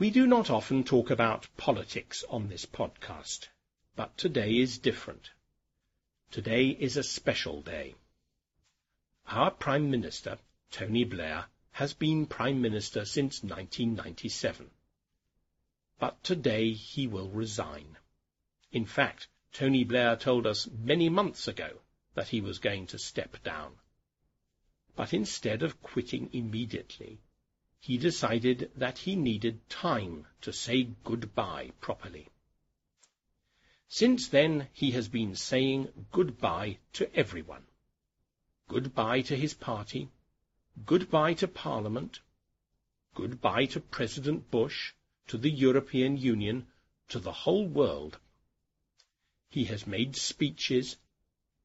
We do not often talk about politics on this podcast, but today is different. Today is a special day. Our Prime Minister, Tony Blair, has been Prime Minister since 1997. But today he will resign. In fact, Tony Blair told us many months ago that he was going to step down. But instead of quitting immediately, he decided that he needed time to say goodbye properly. Since then, he has been saying goodbye to everyone. Goodbye to his party, goodbye to Parliament, goodbye to President Bush, to the European Union, to the whole world. He has made speeches,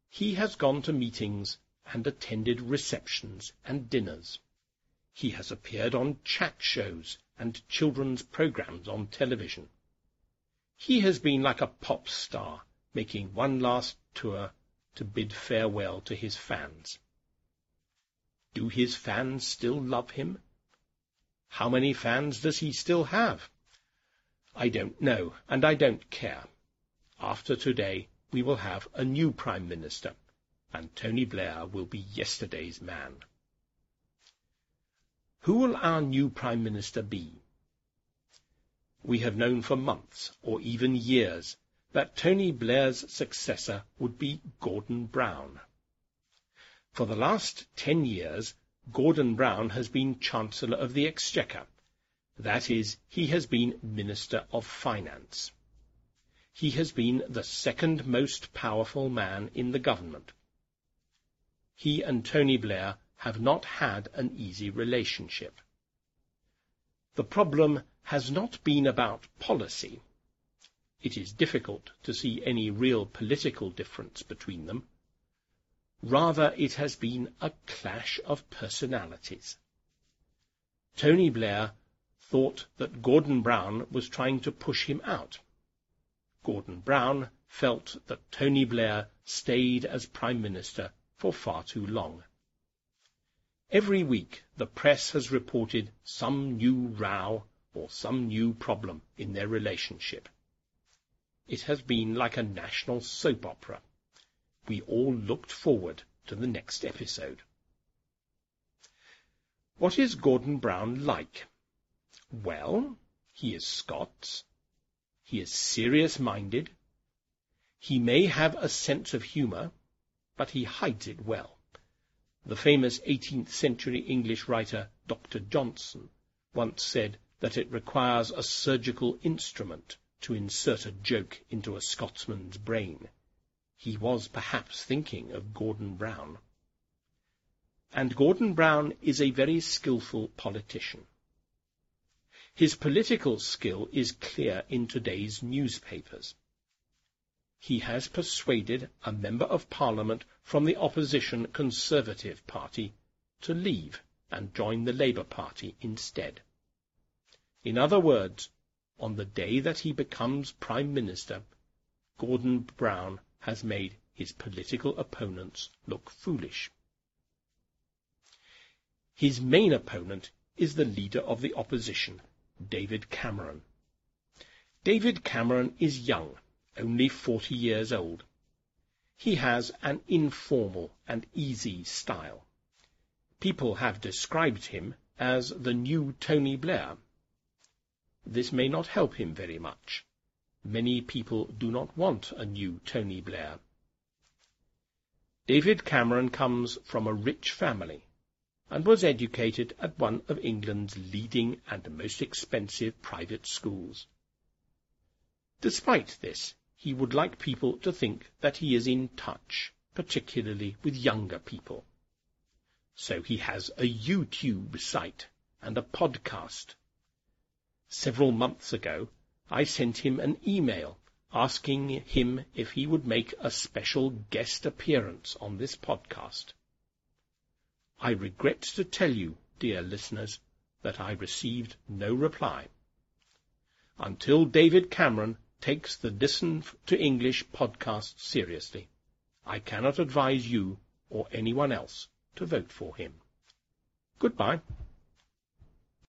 he has gone to meetings and attended receptions and dinners. He has appeared on chat shows and children's programs on television. He has been like a pop star, making one last tour to bid farewell to his fans. Do his fans still love him? How many fans does he still have? I don't know, and I don't care. After today, we will have a new Prime Minister, and Tony Blair will be yesterday's man. Who will our new Prime Minister be? We have known for months, or even years, that Tony Blair's successor would be Gordon Brown. For the last ten years, Gordon Brown has been Chancellor of the Exchequer. That is, he has been Minister of Finance. He has been the second most powerful man in the government. He and Tony Blair have not had an easy relationship. The problem has not been about policy. It is difficult to see any real political difference between them. Rather, it has been a clash of personalities. Tony Blair thought that Gordon Brown was trying to push him out. Gordon Brown felt that Tony Blair stayed as Prime Minister for far too long. Every week the press has reported some new row or some new problem in their relationship. It has been like a national soap opera. We all looked forward to the next episode. What is Gordon Brown like? Well, he is Scots. He is serious-minded. He may have a sense of humour, but he hides it well. The famous 18th century English writer Dr. Johnson once said that it requires a surgical instrument to insert a joke into a Scotsman's brain. He was perhaps thinking of Gordon Brown. And Gordon Brown is a very skilful politician. His political skill is clear in today's newspapers. He has persuaded a Member of Parliament from the opposition Conservative Party to leave and join the Labour Party instead. In other words, on the day that he becomes Prime Minister, Gordon Brown has made his political opponents look foolish. His main opponent is the leader of the opposition, David Cameron. David Cameron is young, only forty years old. He has an informal and easy style. People have described him as the new Tony Blair. This may not help him very much. Many people do not want a new Tony Blair. David Cameron comes from a rich family and was educated at one of England's leading and most expensive private schools. Despite this, he would like people to think that he is in touch, particularly with younger people. So he has a YouTube site and a podcast Several months ago, I sent him an email asking him if he would make a special guest appearance on this podcast. I regret to tell you, dear listeners, that I received no reply. Until David Cameron takes the Listen to English podcast seriously, I cannot advise you or anyone else to vote for him. Goodbye.